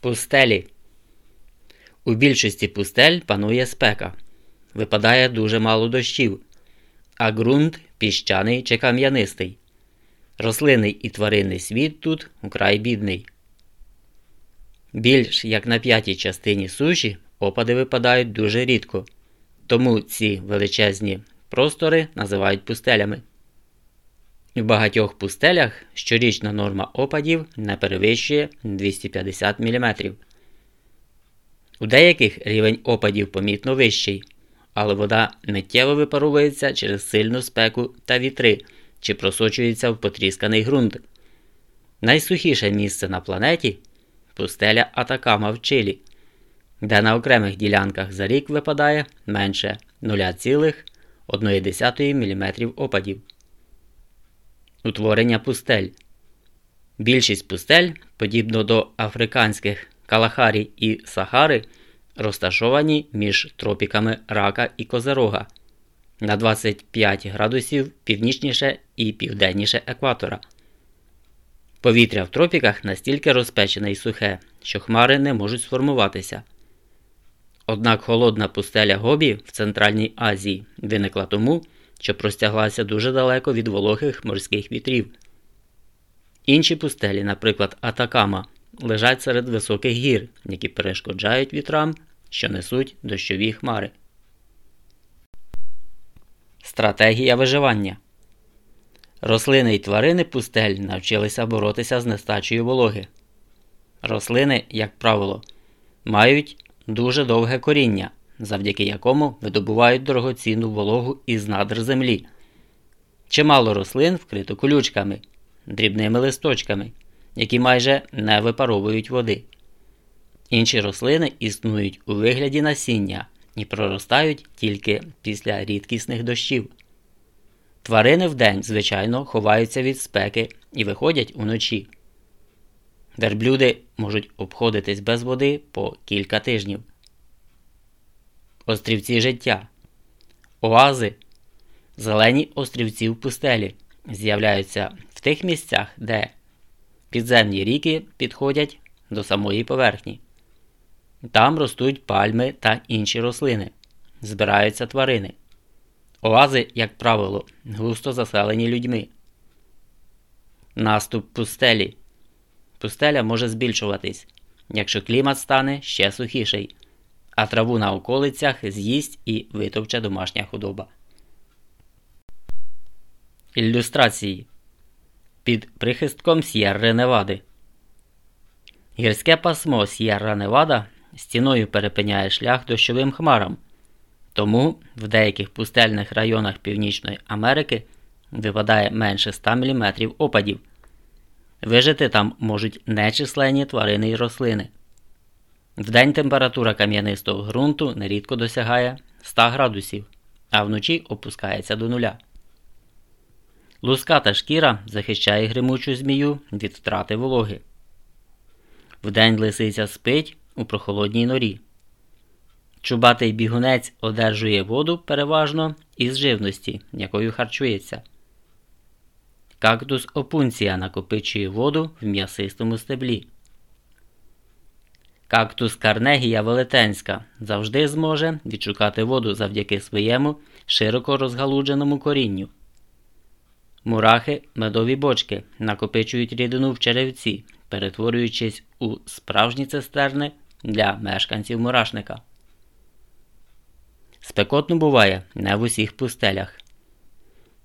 Пустелі. У більшості пустель панує спека. Випадає дуже мало дощів, а ґрунт піщаний чи кам'янистий. Рослинний і тваринний світ тут украй бідний. Більш як на п'ятій частині суші опади випадають дуже рідко, тому ці величезні простори називають пустелями. У багатьох пустелях щорічна норма опадів не перевищує 250 мм. У деяких рівень опадів помітно вищий, але вода миттєво випаровується через сильну спеку та вітри чи просочується в потрісканий ґрунт. Найсухіше місце на планеті пустеля Атакама в Чилі, де на окремих ділянках за рік випадає менше 0,1 мм опадів. Утворення пустель. Більшість пустель, подібно до африканських Калахарі і Сахари, розташовані між тропіками рака і козерога на 25 градусів північніше і південніше екватора. Повітря в тропіках настільки розпечене і сухе, що хмари не можуть сформуватися. Однак холодна пустеля Гобі в Центральній Азії виникла тому, що простяглася дуже далеко від вологих морських вітрів. Інші пустелі, наприклад, Атакама, лежать серед високих гір, які перешкоджають вітрам, що несуть дощові хмари. Стратегія виживання Рослини й тварини пустель навчилися боротися з нестачею вологи. Рослини, як правило, мають дуже довге коріння, завдяки якому видобувають дорогоцінну вологу із надр землі. Чимало рослин вкрито колючками, дрібними листочками, які майже не випаровують води. Інші рослини існують у вигляді насіння і проростають тільки після рідкісних дощів. Тварини вдень, звичайно, ховаються від спеки і виходять уночі. Верблюди можуть обходитись без води по кілька тижнів. Острівці життя. Оази. Зелені острівці в пустелі з'являються в тих місцях, де підземні ріки підходять до самої поверхні. Там ростуть пальми та інші рослини, збираються тварини. Оази, як правило, густо заселені людьми. Наступ пустелі. Пустеля може збільшуватись, якщо клімат стане ще сухіший, а траву на околицях з'їсть і витовче домашня худоба. Ілюстрації під прихистком С'єрри Невади. Гірське пасмо С'єрра Невада стіною перепиняє шлях дощовим хмарам. Тому в деяких пустельних районах Північної Америки випадає менше 100 мм опадів. Вижити там можуть нечисленні тварини й рослини. Вдень температура кам'янистого ґрунту нерідко досягає 100 градусів, а вночі опускається до нуля. Луската шкіра захищає гримучу змію від втрати вологи. Вдень лисиця спить у прохолодній норі. Чубатий бігунець одержує воду переважно із живності, якою харчується. Кактус опунція накопичує воду в м'ясистому стеблі. Кактус Карнегія Велетенська завжди зможе відшукати воду завдяки своєму широко розгалудженому корінню. Мурахи медові бочки накопичують рідину в черевці, перетворюючись у справжні цистерни для мешканців мурашника. Спекотно буває не в усіх пустелях.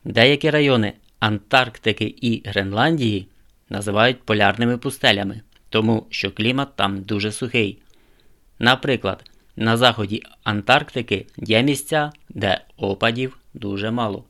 Деякі райони Антарктики і Гренландії називають полярними пустелями, тому що клімат там дуже сухий. Наприклад, на заході Антарктики є місця, де опадів дуже мало.